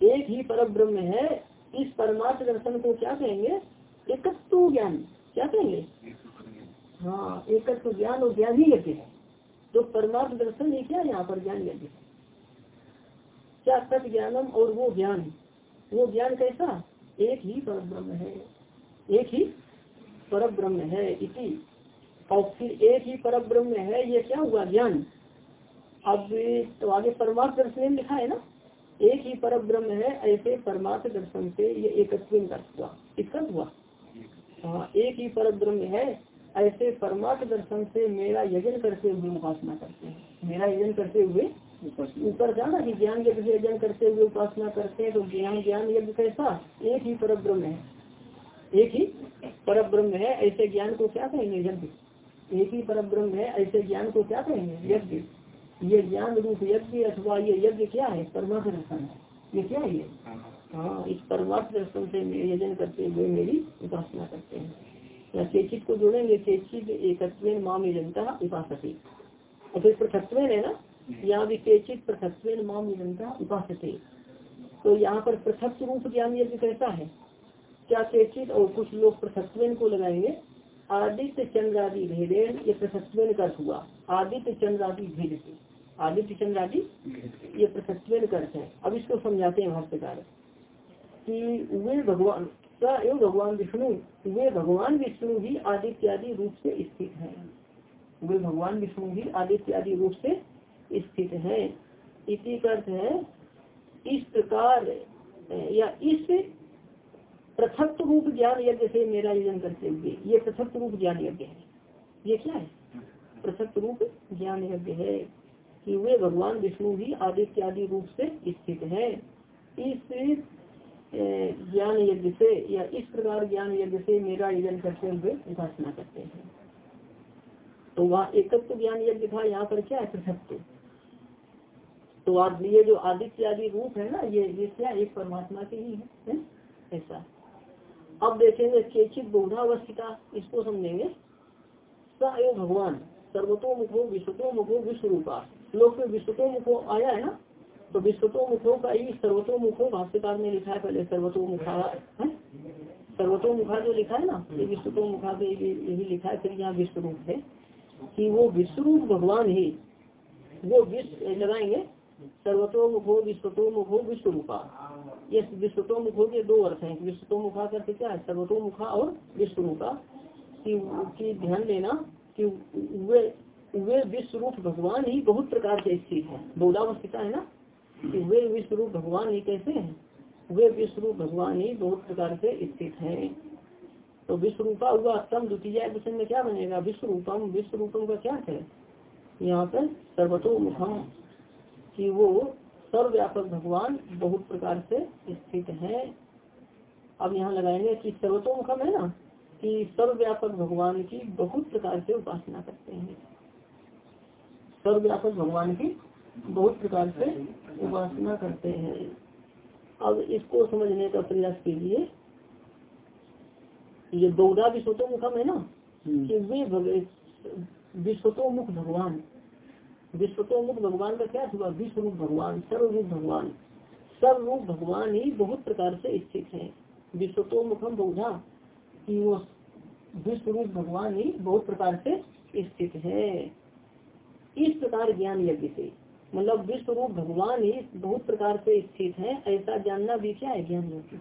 एक ही परम ब्रह्म है, इस परमार्थ दर्शन को क्या कहेंगे? एकत्व ज्ञान। क्या कहेंगे? हाँ एकत्व ज्ञान और ज्ञान ही यज्ञ है। तो परमार्थ दर्शन ही क्या यहाँ पर ज्ञान यज्ञ है। क्या सत ज्ञानम और वो ज्ञान? वो ज्ञान कैसा? एक ही पर ब्रह्म है। एक ही पर ब्रह्म है इति। और फिर एक ही पर ब्रह्म है, ये क्या हुआ ज्ञान? अब तो आगे परमार्थ दर्शन लिखा है ना? एक ही पर ब्रह्म है, ऐसे परमार्थ दर्शन से ये एकत्व हुआ। इसका हुआ? हाँ एक ही पर ब्रह्म है, ऐसे परमार्थ दर्शन से मेरा यजन करते हुए उपासना करते हैं। मेरा यजन करते हुए ऊपर जाना कि ज्ञान यज्ञ से करते हुए उपासना करते हैं तो ज्ञान ज्ञान यज्ञ कैसा एक ही पर ब्रह्म है। एक ही पर ब्रह्म है, ऐसे ज्ञान को क्या कहेंगे? यज्ञ। एक ही पर ब्रह्म है, ऐसे ज्ञान को क्या कहेंगे? यज्ञ। ये ज्ञान रूप यज्ञ अथवा ये यज्ञ क्या है? परमार्थ दर्शन ये क्या है हाँ इस परमार्थ दर्शन से यजन करते हुए मेरी उपासना करते हैं। या चेचित को जोड़ेंगे, चेचित एकत्व माम यजनता उपासते। और फिर पृथत्व है ना? यहाँ भी चेचित पृथत्व माम उपासते तो यहाँ पर पृथक रूप ज्ञान यज्ञ कैसा है? क्या चेचित और कुछ लोग पृथत्व को लगाएँगे? आदित्य चंद्रादि भेदेन, ये पृथत्व का हुआ। आदित्य चंद्रादि भेद से आदित्य चंद्रादि ये पृथत्व अर्थ है। अब इसको समझाते हैं भाष्यकार कि वे भगवान एवं भगवान विष्णु, वे भगवान विष्णु भी आदित्यादि रूप से स्थित है। वे भगवान विष्णु भी आदित्यादि रूप से स्थित है। इसी अर्थ है, इस प्रकार या इस पृथक रूप ज्ञान यज्ञ से मेरा यजन करते हुए, ये पृथक रूप ज्ञान यज्ञ है। ये क्या है? पृथक रूप ज्ञान यज्ञ है कि वे भगवान विष्णु भी आदित्यादि रूप से स्थित है। इस ज्ञान यज्ञ से, या इस प्रकार ज्ञान यज्ञ से मेरा यजन करते हुए उपासना करते हैं। तो वहाँ एकत्व ज्ञान यज्ञ था, यहाँ पर क्या है पृथक तो आप ये जो आदित्य आदि रूप है ना, ये ये क्या एक परमात्मा के ही है? ऐसा। अब देखेंगे चेचित बहुधावस्थिता इसको समझेंगे। स भगवान सर्वतोमुखो विश्वतोमुखो विश्व रूपा श्लोक में विश्वतोमुखो आया है ना? तो विश्वतोमुखो का ही सर्वतोमुखो भाष्यकार ने लिखा है पहले सर्वतोमुखा है? सर्वतोमुखा जो लिखा है ना, ये विश्वतोमुखा पे यही लिखा है, फिर यहाँ विश्व रूप है। कि वो विश्वरूप भगवान ही, वो विश्व लगाएँगे सर्वतोमुखो विश्वतोमुखो विश्व रूपा ये विश्वतोमुखो के दो अर्थ हैं विश्वतोमुखा करते क्या है? सर्वतोमुखा और विश्व रूपा की ध्यान देना कि वे वे विश्व रूप भगवान ही बहुत प्रकार से स्थित है। बहुलावस्थिता है ना? कि वे विश्व रूप भगवान ही कैसे हैं? वे विश्व रूप भगवान ही बहुत प्रकार से स्थित है। तो विश्व रूपा हुआ तम द्वितीय विषय में क्या बनेगा? विश्व रूपम विश्व रूपम का क्या है? यहाँ पर सर्वतोमुखम। कि वो सर्वव्यापक भगवान बहुत प्रकार से स्थित है। अब यहाँ लगाएँगे कि सर्वतोमुखम है ना कि सर्वव्यापक भगवान की बहुत प्रकार से उपासना करते हैं। सर्वव्यापक भगवान की बहुत प्रकार से उपासना करते हैं। अब इसको समझने का प्रयास कीजिए। ये बहुधा विश्वतो मुखम है ना कि वे विश्वतोमुख भगवान विश्वतोमुख भगवान का क्या हुआ विश्व रूप भगवान, सर्वरूप भगवान। सर्वरूप भगवान ही बहुत प्रकार से स्थित है। विश्व तो विश्वतोमुखम बहुधा। कि वो विश्व रूप भगवान ही बहुत प्रकार से स्थित है। इस प्रकार ज्ञान यज्ञ से। मतलब विश्व रूप भगवान ही बहुत प्रकार से स्थित है। ऐसा जानना भी क्या है ज्ञान यज्ञ?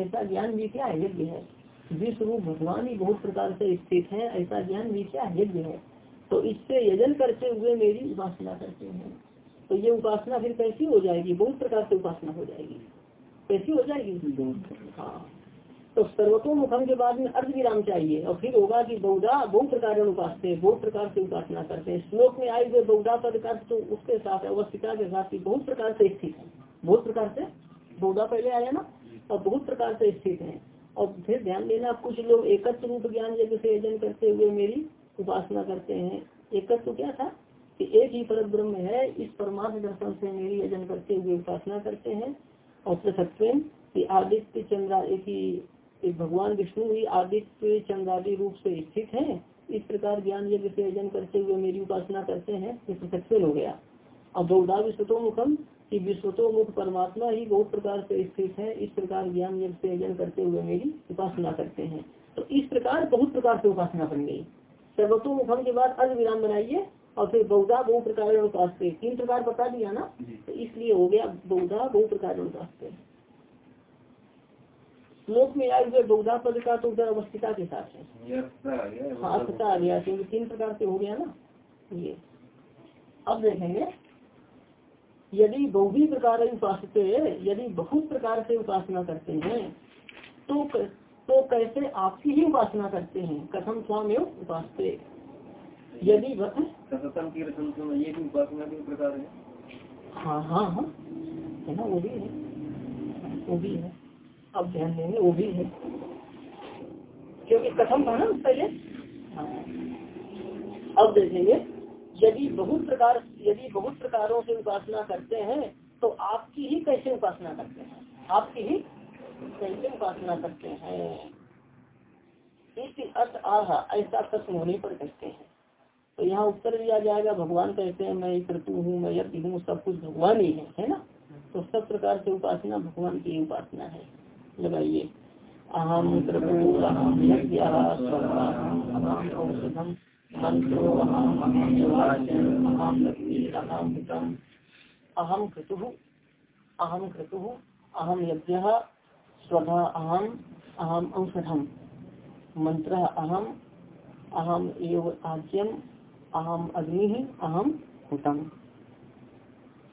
ऐसा ज्ञान भी क्या है यज्ञ है? विश्व रूप भगवान ही बहुत प्रकार से स्थित है। ऐसा ज्ञान भी क्या है यज्ञ है? तो इससे यजन करते हुए मेरी उपासना करते हैं। तो ये उपासना फिर कैसी हो जाएगी? बहुत प्रकार से उपासना हो जाएगी। कैसी हो जाएगी? हाँ। तो सर्वतोमुखम के बाद में अर्थ विराम चाहिए। और फिर होगा कि बौद्धा बहुत प्रकार उपास बहुत प्रकार से उपासना करते। हैं श्लोक में आए हुए बौद्धा पद का तो उसके साथ अवस्थिका के साथ ही बहुत प्रकार से स्थित है। बहुत प्रकार से? बौद्धा पहले आया ना? और बहुत प्रकार से स्थित है। और फिर ध्यान देना, कुछ लोग एकत्र रूप ज्ञान यज्ञ यजन करते हुए मेरी उपासना करते हैं। एकत्र तो क्या था? कि एक ही पर ब्रह्म है, इस परमात्म दर्शन से मेरी यजन करते हुए उपासना करते हैं। और पृथक कि आदित्य चंद्रा एक भगवान विष्णु ही आदित्य चंद्रादि रूप से स्थित है। इस प्रकार ज्ञान यज्ञ से यजन करते हुए मेरी उपासना करते हैं, ये पृथक हो गया। अब बहुधा विश्वतोमुखम, कि विश्वतोमुख परमात्मा ही बहुत प्रकार से स्थित है। इस प्रकार ज्ञान यज्ञ से यजन करते हुए मेरी उपासना करते हैं। तो इस प्रकार बहुत प्रकार से उपासना बन गई। सर्वतोमुखम के बाद अर्ध विराम बनाइए और फिर बहुधा बहु प्रकार उपास तीन प्रकार बता दिया ना? तो इसलिए हो गया बहुधा बहु प्रकार उपास श्लोक में आए हुए बहुधा पद का तो उधर अवस्थिता के साथ है। हाँ अर्थता आ गया क्योंकि तीन प्रकार से हो गया ना। ये। अब देखेंगे यदि बहुवी प्रकार उपास यदि बहुत प्रकार से उपासना करते हैं तो तो कैसे आपकी ही उपासना करते हैं? कथम स्वाम एवं उपास यदि रचन ये भी उपासना के प्रकार है। हाँ हाँ हाँ। है ना? वो भी है। वो भी है। अब ध्यान देंगे वो भी है। क्योंकि कथम था ना पहले? हाँ। अब देखेंगे यदि बहुत प्रकार यदि बहुत प्रकारों से उपासना करते हैं तो आपकी ही कैसे उपासना करते हैं? आपकी ही कैसे उपासना करते हैं। अर्थ आह, ऐसा कथन होने पर कहते हैं। तो यहाँ उत्तर दिया जाएगा, भगवान कहते हैं, मैं कृतु हूँ, मैं यज्ञ हूँ, सब कुछ भगवान ही है है ना? तो सब प्रकार से उपासना भगवान की उपासना है। लगाइए। अहम कृपु यज्ञ अहम कृतु अहम कृतु अहम यज्ञ स्वधा अहम अहम औषधम मंत्र अहम अहम एव आज्यम अहम अग्नि अहम हुतम।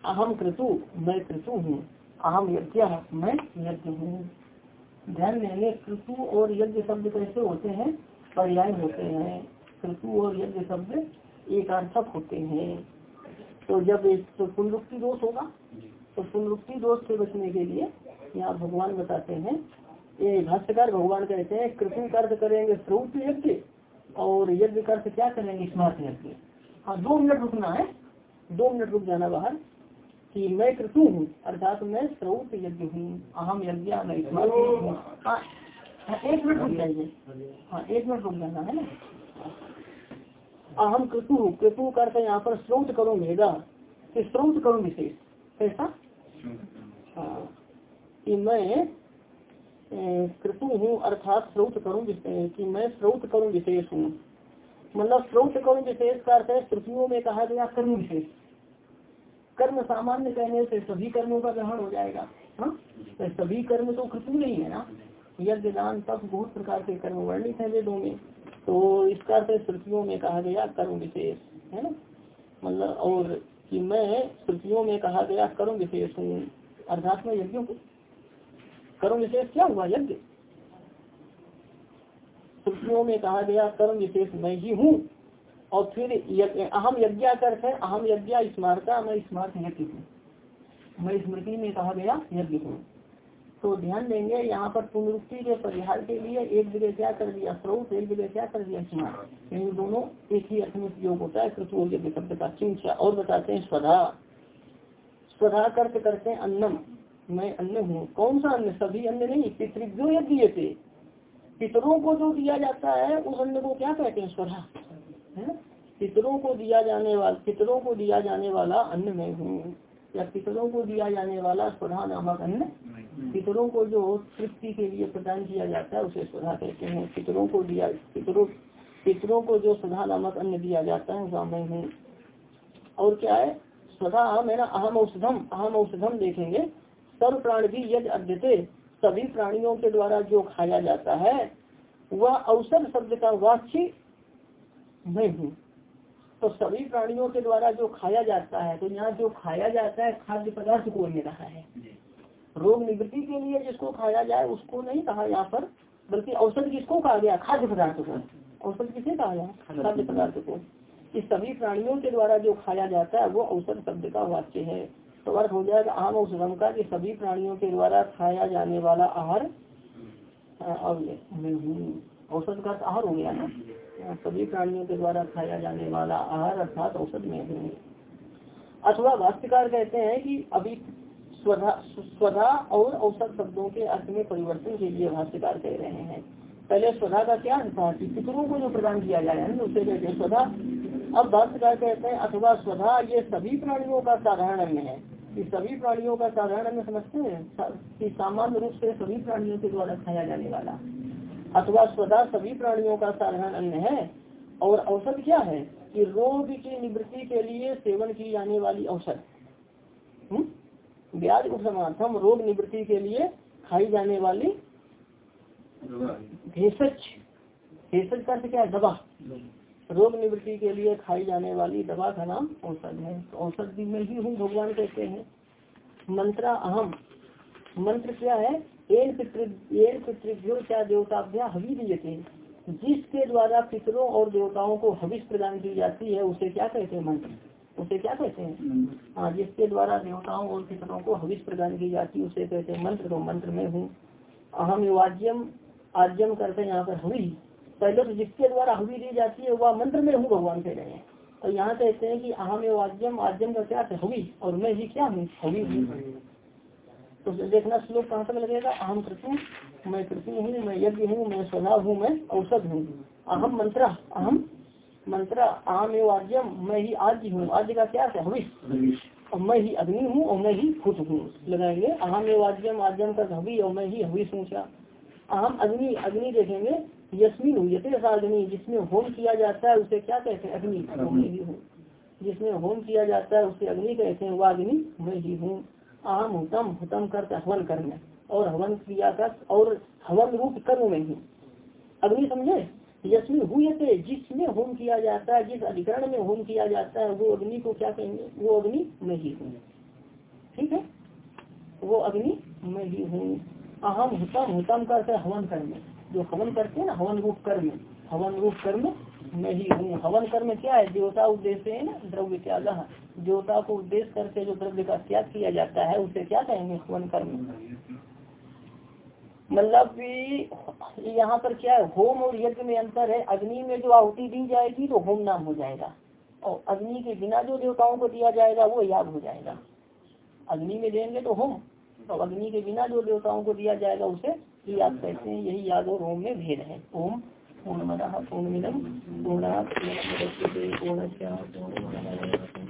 अहम कृतु मैं कृतु हूँ। अहम यज्ञ मैं यज्ञ हूँ। ध्यान देंगे कृतु और यज्ञ शब्द कैसे होते हैं? पर्याय होते हैं। कृतु और यज्ञ शब्द एक अर्थक होते हैं। तो जब तो पुनरुक्ति दोष होगा? तो पुनरुक्ति दोष से बचने के लिए यहाँ भगवान बताते हैं। ये भाष्यकार भगवान कहते हैं कृतु का अर्थ करेंगे स्रोत यज्ञ और यज्ञ का अर्थ क्या करेंगे स्मार्ट यज्ञ हाँ दो मिनट रुकना है। दो मिनट रुक जाना बाहर, कि मैं कृतु हूँ, अर्थात मैं स्रोत यज्ञ हूँ, अहम यज्ञ मैं स्मार्ट हूँ हाँ एक मिनट रुक जाइए। हाँ एक मिनट रुक जाना है ना? अहम कृतु कृतु करते यहाँ पर स्रोत करो कि स्रोत करो विशेष कैसा कि मैं कृतु हूँ, अर्थात स्रोत करूँ कि मैं स्रोत करूँ विशेष हूँ। मतलब स्रोत करूँ विशेष का अर्थ है, श्रुतियों में कहा गया कर्म विशेष। कर्म सामान्य कहने से सभी कर्मों का ग्रहण हो जाएगा हाँ? तो सभी कर्म तो कृतु नहीं है ना? यज्ञ दान तब बहुत प्रकार के कर्म वर्णित है वेदों में। तो इसका अर्थ श्रुतियों में कहा गया कर्म विशेष, है ना? मतलब और कि मैं श्रुतियों में कहा गया कर्म विशेष हूँ, अर्थात में यज्ञों को कर्म विशेष क्या हुआ? यज्ञ। श्रुतियों में कहा गया कर्म विशेष मैं ही हूँ। और फिर अहम यज्ञ अर्थ है, अहम यज्ञ स्मारता मैं स्मार्थ यज्ञ हूँ। मैं स्मृति में कहा गया, यज्ञ हूँ। तो ध्यान देंगे, यहाँ पर पुनरुक्ति के परिहार के लिए एक जगह क्या कर दिया? स्रोत एक जगह क्या कर दिया? स्मार्ट इन दोनों एक ही अर्थ में प्रयोग होता है। और यज्ञ शब्द का चिंचा और बताते हैं, स्वधा। स्वधा कर्त करते अन्नम। मैं अन्न हूँ। कौन सा अन्न सभी अन्न नहीं पितृव्यो यज्ञ थे। पितरों को जो दिया जाता है उस अन्न को क्या कहते हैं? स्वधा है पितरों को दिया जाने वाला पितरों को दिया जाने वाला अन्न में हूँ। या पितरों को दिया जाने वाला स्वधा नामक अन्न पितरों को जो तृप्ति के लिए प्रदान किया जाता है उसे स्वधा कहते हैं। पितरों को दिया पितरों पितरों को जो स्वधा नामक अन्न दिया जाता है वह मैं हूँ। और क्या है? स्वधा मेरा अहम औषधम अहम औषधम देखेंगे। सर्व प्राण भी यद अद्यते सभी प्राणियों के द्वारा जो खाया जाता है वह अवसर शब्द का वाच्य मैं हूँ। तो सभी प्राणियों के द्वारा जो खाया जाता है तो यहाँ जो खाया जाता है खाद्य पदार्थ को ले रहा है। रोग निवृत्ति के लिए जिसको खाया जाए उसको नहीं कहा यहाँ पर बल्कि औषध किसको कहा गया? खाद्य पदार्थ को। औषध किसे कहा गया? खाद्य पदार्थ। को। इस सभी प्राणियों के द्वारा जो खाया जाता है वो औषध शब्द का वाक्य है। तो अर्थ हो जाएगा। आम औषधम का कि सभी प्राणियों के द्वारा खाया जाने वाला आहार औषध का आहार हो गया ना? सभी प्राणियों के द्वारा खाया जाने वाला आहार अर्थात औषध में अथवा भाष्यकार कहते हैं कि अभी स्वधा स्वधा और औसत शब्दों के अर्थ में परिवर्तन के लिए भाष्यकार कह रहे हैं। पहले स्वधा का क्या अर्थ था? कि पितरों को जो प्रदान किया जाए उसे कहते हैं स्वधा। अब भाष्यकार कहते हैं, अथवा स्वधा ये सभी प्राणियों का साधारण अन्य है। कि सभी प्राणियों का साधारण अन्य समझते हैं कि सामान्य रूप से सभी प्राणियों के द्वारा खाया जाने वाला अथवा स्वधा सभी प्राणियों का साधारण अन्य है और औसत क्या है कि रोग की निवृत्ति के लिए सेवन की जाने वाली औसत? ब्याज उपसमार्थम रोग निवृत्ति के लिए खाई जाने वाली भेषज। भेषज का क्या है? दवा। रोग निवृत्ति के लिए खाई जाने वाली दवा का नाम औषध है। तो औषध में ही हूँ भगवान कहते हैं। मंत्रा अहम। मंत्र क्या है? एक पितृभ्यो क्या देवताभ्या हवि दिए जिसके द्वारा पितरों और देवताओं को हविष प्रदान की जाती है उसे क्या कहते हैं मंत्र? उसे क्या कहते हैं? हाँ जिसके द्वारा देवताओं और पितरों को हविष प्रदान की जाती है उसे कहते हैं मंत्र। तो मंत्र में हूँ। अहम युवाज्यम आज्यम करते हैं यहाँ पर हवि। पहले तो जिसके द्वारा हवी दी जाती है, वह मंत्र में हूँ भगवान कह रहे हैं। और यहाँ कहते हैं कि अहम युवाज्यम आज्यम का क्या है हवि और मैं ही क्या हूँ? हवि तो देखना श्लोक कहाँ तक लगेगा? अहम कृतु मैं कृति हूँ, मैं यज्ञ हूँ, मैं स्वभाव हूँ, मैं औषध हूँ। अहम मंत्र अहम मंत्र आम एवं आज्यम मैं ही आज्य हूँ। आज्य का क्या है? हविष और मैं ही अग्नि हूँ, और मैं ही खुद हूँ। लगाएँगे, अहम एवं आज्यम आज्यम का हवि और मैं ही हविष हूँ क्या? अहम अग्नि अग्नि देखेंगे। यशमिन हूँ यथे अग्नि जिसमें होम किया जाता है उसे क्या कहते हैं? अग्नि। मैं ही हूँ। जिसमें होम किया जाता है उसे अग्नि कहते हैं। वह अग्नि मैं ही हूँ। आम हुतम हुतम करते हवन कर्म और हवन क्रिया का और हवन रूप कर्म में ही। अग्नि समझे? यशमिन हुए थे जिसमें होम किया जाता है जिस अधिकरण में होम किया जाता है वो अग्नि को क्या कहेंगे? वो अग्नि मैं ही हूँ। ठीक है? वो अग्नि मैं ही हूँ। अहम हुतम हुतम करते हवन कर्म जो हवन करते हैं ना, हवन रूप कर्म। हवन रूप कर्म मैं ही। हवन कर्म क्या है? देवता उद्देश्य है ना, द्रव्य त्याग देवता को उद्देश्य करके जो द्रव्य का त्याग किया जाता है, उसे क्या कहेंगे? हवन कर्म। मतलब यहाँ पर क्या है? होम और यज्ञ में अंतर है। अग्नि में जो आहुति दी जाएगी तो होम नाम हो जाएगा। और अग्नि के बिना जो देवताओं को दिया जाएगा, वो याग हो जाएगा। अग्नि में देंगे तो होम। और अग्नि के बिना जो देवताओं को दिया जाएगा, उसे याग कहते हैं, यही याद और ओम में भेद है। ओम पूर्ण मना पूर्ण मिलम पूर्णा पूर्ण पूर्ण